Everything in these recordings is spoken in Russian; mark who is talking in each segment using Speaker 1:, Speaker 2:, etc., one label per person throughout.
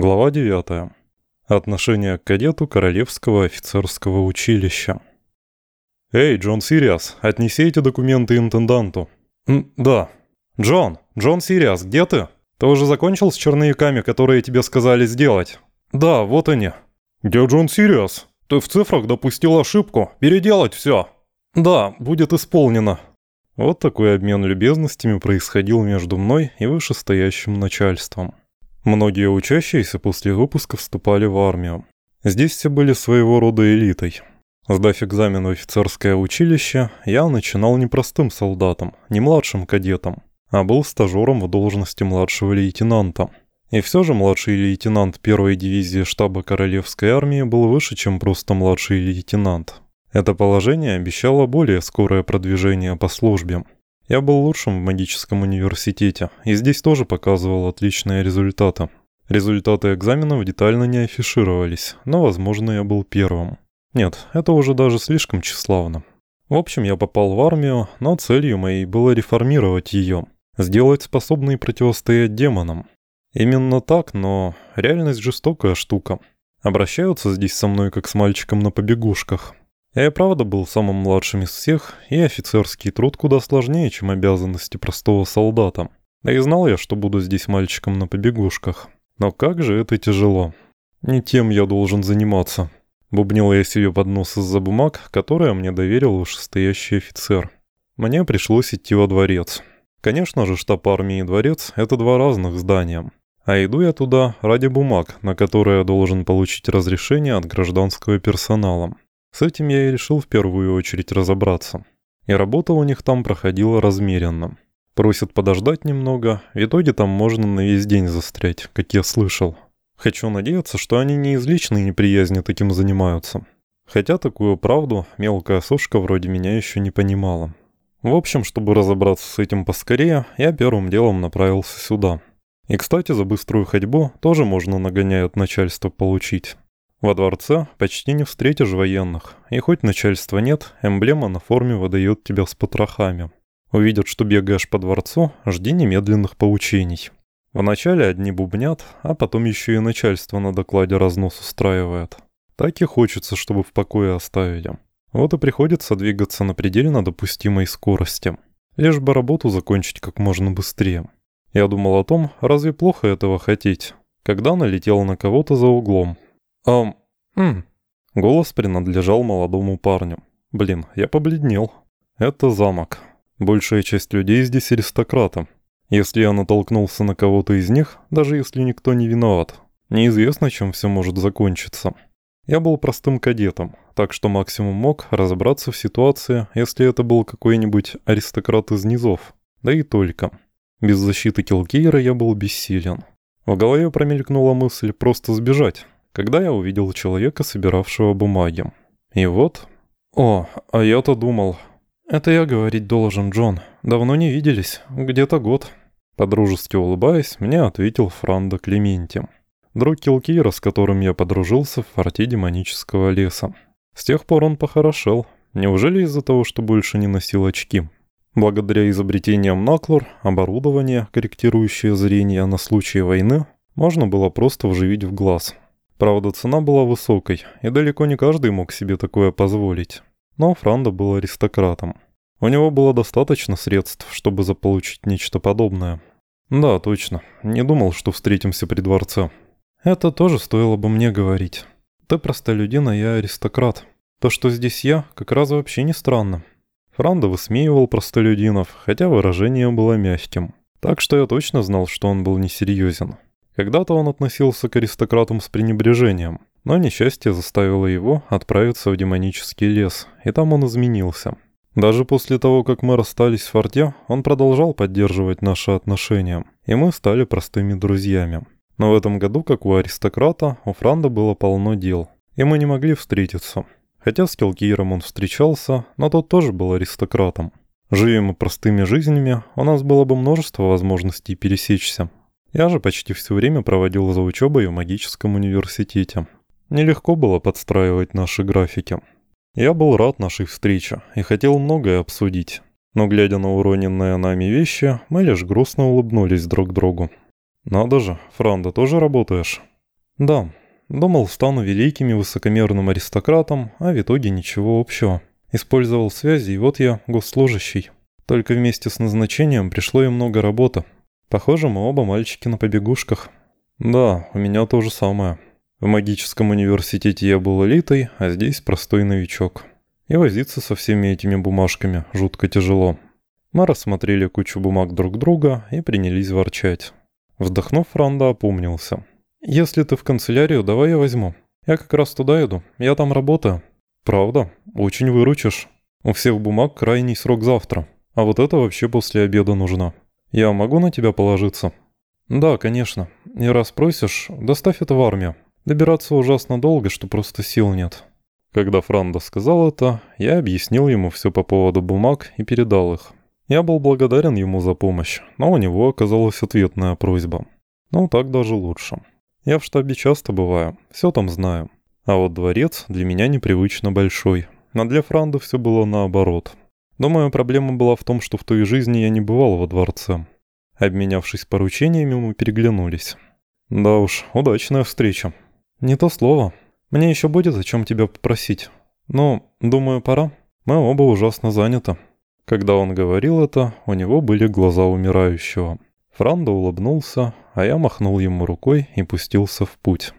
Speaker 1: Глава 9. Отношение к кадету Королевского офицерского училища. «Эй, Джон Сириас, отнеси эти документы интенданту». М «Да». «Джон, Джон Сириас, где ты? Ты уже закончил с черновиками, которые тебе сказали сделать?» «Да, вот они». «Где Джон Сириас? Ты в цифрах допустил ошибку. Переделать все». «Да, будет исполнено». Вот такой обмен любезностями происходил между мной и вышестоящим начальством. Многие учащиеся после выпуска вступали в армию. Здесь все были своего рода элитой. Сдав экзамен в офицерское училище, я начинал не простым солдатом, не младшим кадетом, а был стажером в должности младшего лейтенанта. И все же младший лейтенант первой дивизии штаба Королевской армии был выше, чем просто младший лейтенант. Это положение обещало более скорое продвижение по службе. Я был лучшим в магическом университете, и здесь тоже показывал отличные результаты. Результаты экзаменов детально не афишировались, но, возможно, я был первым. Нет, это уже даже слишком тщеславно. В общем, я попал в армию, но целью моей было реформировать ее, сделать способной противостоять демонам. Именно так, но реальность жестокая штука. Обращаются здесь со мной как с мальчиком на побегушках. Я и правда был самым младшим из всех, и офицерский труд куда сложнее, чем обязанности простого солдата. Да и знал я, что буду здесь мальчиком на побегушках. Но как же это тяжело. Не тем я должен заниматься. Бубнил я себе под нос из-за бумаг, которые мне доверил вышестоящий офицер. Мне пришлось идти во дворец. Конечно же, штаб армии и дворец – это два разных здания. А иду я туда ради бумаг, на которые я должен получить разрешение от гражданского персонала. С этим я и решил в первую очередь разобраться. И работа у них там проходила размеренно. Просят подождать немного, в итоге там можно на весь день застрять, как я слышал. Хочу надеяться, что они не из личной неприязни таким занимаются. Хотя такую правду мелкая сушка вроде меня еще не понимала. В общем, чтобы разобраться с этим поскорее, я первым делом направился сюда. И, кстати, за быструю ходьбу тоже можно нагоняя от начальства получить. Во дворце почти не встретишь военных, и хоть начальства нет, эмблема на форме выдает тебя с потрохами. Увидят, что бегаешь по дворцу, жди немедленных поучений. Вначале одни бубнят, а потом еще и начальство на докладе разнос устраивает. Так и хочется, чтобы в покое оставили. Вот и приходится двигаться на предельно допустимой скорости. Лишь бы работу закончить как можно быстрее. Я думал о том, разве плохо этого хотеть, когда налетел на кого-то за углом, «Ам... М...» Голос принадлежал молодому парню. «Блин, я побледнел. Это замок. Большая часть людей здесь аристократы. Если я натолкнулся на кого-то из них, даже если никто не виноват, неизвестно, чем все может закончиться. Я был простым кадетом, так что максимум мог разобраться в ситуации, если это был какой-нибудь аристократ из низов. Да и только. Без защиты Килкейра я был бессилен. В голове промелькнула мысль просто сбежать, когда я увидел человека, собиравшего бумаги. И вот... О, а я-то думал... Это я говорить должен, Джон. Давно не виделись. Где-то год. Подружески улыбаясь, мне ответил Франдо Клементи. Друг Килкира, с которым я подружился в форте демонического леса. С тех пор он похорошел. Неужели из-за того, что больше не носил очки? Благодаря изобретениям Наклор, оборудование, корректирующее зрение на случай войны, можно было просто вживить в глаз – Правда, цена была высокой, и далеко не каждый мог себе такое позволить. Но Франдо был аристократом. У него было достаточно средств, чтобы заполучить нечто подобное. Да, точно. Не думал, что встретимся при дворце. Это тоже стоило бы мне говорить. Ты простолюдин, а я аристократ. То, что здесь я, как раз вообще не странно. Франдо высмеивал простолюдинов, хотя выражение было мягким. Так что я точно знал, что он был несерьезен. Когда-то он относился к аристократам с пренебрежением, но несчастье заставило его отправиться в демонический лес, и там он изменился. Даже после того, как мы расстались в форте, он продолжал поддерживать наши отношения, и мы стали простыми друзьями. Но в этом году, как у аристократа, у Франда было полно дел, и мы не могли встретиться. Хотя с Келкиром он встречался, но тот тоже был аристократом. Живем мы простыми жизнями, у нас было бы множество возможностей пересечься. Я же почти все время проводил за учебой в магическом университете. Нелегко было подстраивать наши графики. Я был рад нашей встрече и хотел многое обсудить. Но глядя на уроненные нами вещи, мы лишь грустно улыбнулись друг другу. «Надо же, Франда, тоже работаешь?» Да, думал, стану великим и высокомерным аристократом, а в итоге ничего общего. Использовал связи, и вот я госслужащий. Только вместе с назначением пришло и много работы. Похоже, мы оба мальчики на побегушках. Да, у меня то же самое. В магическом университете я был элитой, а здесь простой новичок. И возиться со всеми этими бумажками жутко тяжело. Мы рассмотрели кучу бумаг друг друга и принялись ворчать. Вздохнув, Франда опомнился. «Если ты в канцелярию, давай я возьму. Я как раз туда иду, я там работаю». «Правда? Очень выручишь. У всех бумаг крайний срок завтра, а вот это вообще после обеда нужно. Я могу на тебя положиться?» «Да, конечно. И раз просишь, доставь это в армию. Добираться ужасно долго, что просто сил нет». Когда Франда сказал это, я объяснил ему все по поводу бумаг и передал их. Я был благодарен ему за помощь, но у него оказалась ответная просьба. Ну, так даже лучше. Я в штабе часто бываю, все там знаю. А вот дворец для меня непривычно большой. Но для Франда все было наоборот. Думаю, проблема была в том, что в той жизни я не бывал во дворце. Обменявшись поручениями, мы переглянулись. Да уж, удачная встреча. Не то слово. Мне еще будет о чем тебя попросить. Но, думаю, пора. Мы оба ужасно заняты. Когда он говорил это, у него были глаза умирающего. Франдо улыбнулся, а я махнул ему рукой и пустился в путь.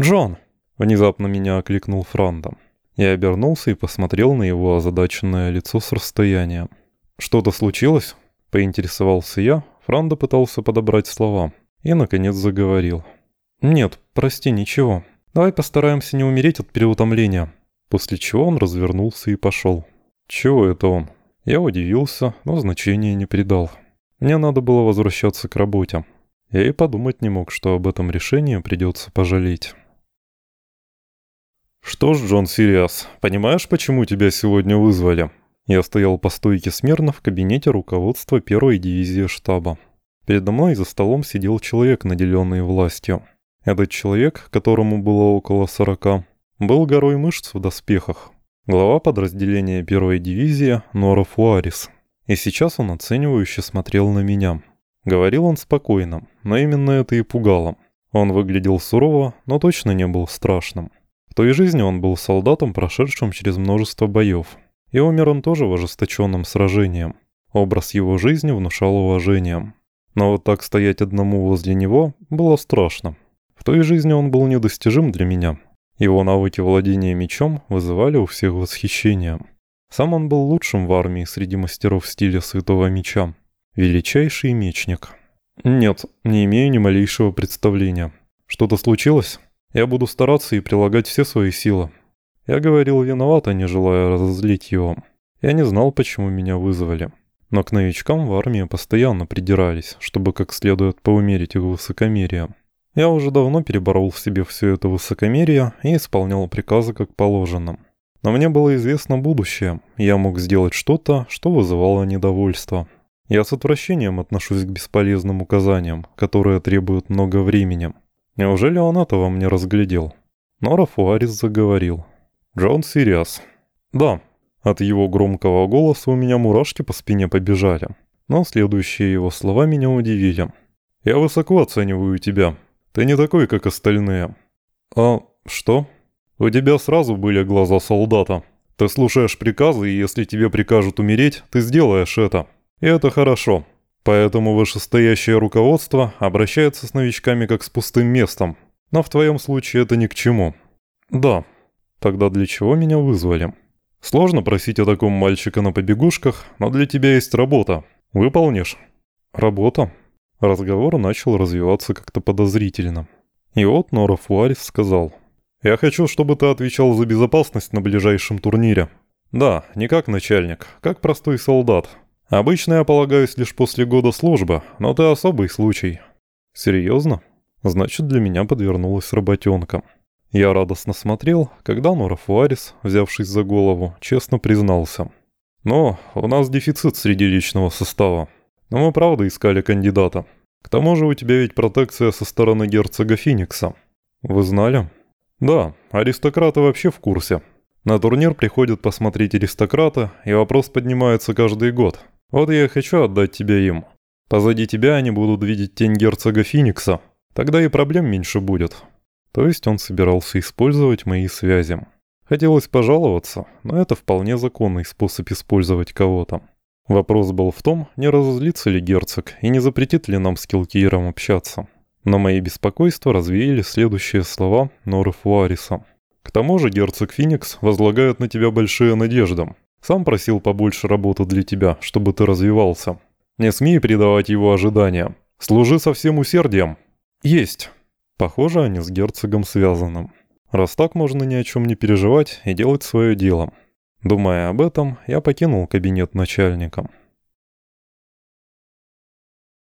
Speaker 1: «Джон!» Внезапно меня окликнул Франдом. Я обернулся и посмотрел на его озадаченное лицо с расстояния. «Что-то случилось?» – поинтересовался я. Франдо пытался подобрать слова. И, наконец, заговорил. «Нет, прости, ничего. Давай постараемся не умереть от переутомления». После чего он развернулся и пошел. «Чего это он?» Я удивился, но значения не придал. Мне надо было возвращаться к работе. Я и подумать не мог, что об этом решении придется пожалеть. «Что ж, Джон Сириас, понимаешь, почему тебя сегодня вызвали?» Я стоял по стойке смирно в кабинете руководства первой дивизии штаба. Передо мной за столом сидел человек, наделенный властью. Этот человек, которому было около сорока, был горой мышц в доспехах. Глава подразделения первой дивизии Нора Фуарис. И сейчас он оценивающе смотрел на меня. Говорил он спокойно, но именно это и пугало. Он выглядел сурово, но точно не был страшным той жизни он был солдатом, прошедшим через множество боев. И умер он тоже в ожесточенном сражении. Образ его жизни внушал уважением. Но вот так стоять одному возле него было страшно. В той жизни он был недостижим для меня. Его навыки владения мечом вызывали у всех восхищение. Сам он был лучшим в армии среди мастеров стиля Святого Меча. Величайший мечник. Нет, не имею ни малейшего представления. Что-то случилось? Я буду стараться и прилагать все свои силы. Я говорил виновато, не желая разозлить его. Я не знал, почему меня вызвали. Но к новичкам в армии постоянно придирались, чтобы как следует поумерить их высокомерие. Я уже давно переборол в себе все это высокомерие и исполнял приказы как положено. Но мне было известно будущее, я мог сделать что-то, что вызывало недовольство. Я с отвращением отношусь к бесполезным указаниям, которые требуют много времени. Неужели он этого мне разглядел? Но Рафуарис заговорил. «Джон Сириас». «Да». От его громкого голоса у меня мурашки по спине побежали. Но следующие его слова меня удивили. «Я высоко оцениваю тебя. Ты не такой, как остальные». «А что?» «У тебя сразу были глаза солдата. Ты слушаешь приказы, и если тебе прикажут умереть, ты сделаешь это. И это хорошо. Поэтому вышестоящее руководство обращается с новичками как с пустым местом. Но в твоем случае это ни к чему. Да. Тогда для чего меня вызвали? Сложно просить о таком мальчика на побегушках, но для тебя есть работа. Выполнишь? Работа? Разговор начал развиваться как-то подозрительно. И вот Нора Фуарис сказал. «Я хочу, чтобы ты отвечал за безопасность на ближайшем турнире». «Да, не как начальник, как простой солдат. Обычно я полагаюсь лишь после года службы, но ты особый случай. Серьезно? Значит, для меня подвернулась работенка. Я радостно смотрел, когда Нора Фуарис, взявшись за голову, честно признался. Но у нас дефицит среди личного состава. Но мы правда искали кандидата. К тому же у тебя ведь протекция со стороны герцога Феникса. Вы знали? Да, аристократы вообще в курсе. На турнир приходят посмотреть аристократа, и вопрос поднимается каждый год – вот я хочу отдать тебя им. Позади тебя они будут видеть тень герцога Феникса. Тогда и проблем меньше будет. То есть он собирался использовать мои связи. Хотелось пожаловаться, но это вполне законный способ использовать кого-то. Вопрос был в том, не разозлится ли герцог и не запретит ли нам с Килкиером общаться. Но мои беспокойства развеяли следующие слова Норы Фуариса. «К тому же герцог Феникс возлагает на тебя большие надежды. Сам просил побольше работы для тебя, чтобы ты развивался. Не смей предавать его ожидания. Служи со всем усердием». «Есть». Похоже, они с герцогом связаны. Раз так, можно ни о чем не переживать и делать свое дело. Думая об этом, я покинул кабинет начальника.